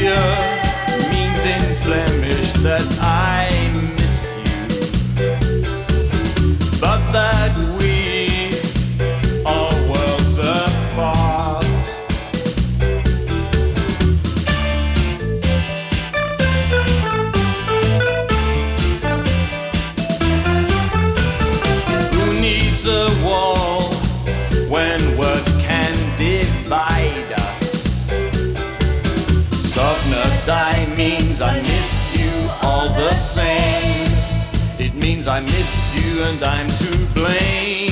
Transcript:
amnesia means in Flemish that I I miss you and I'm to blame.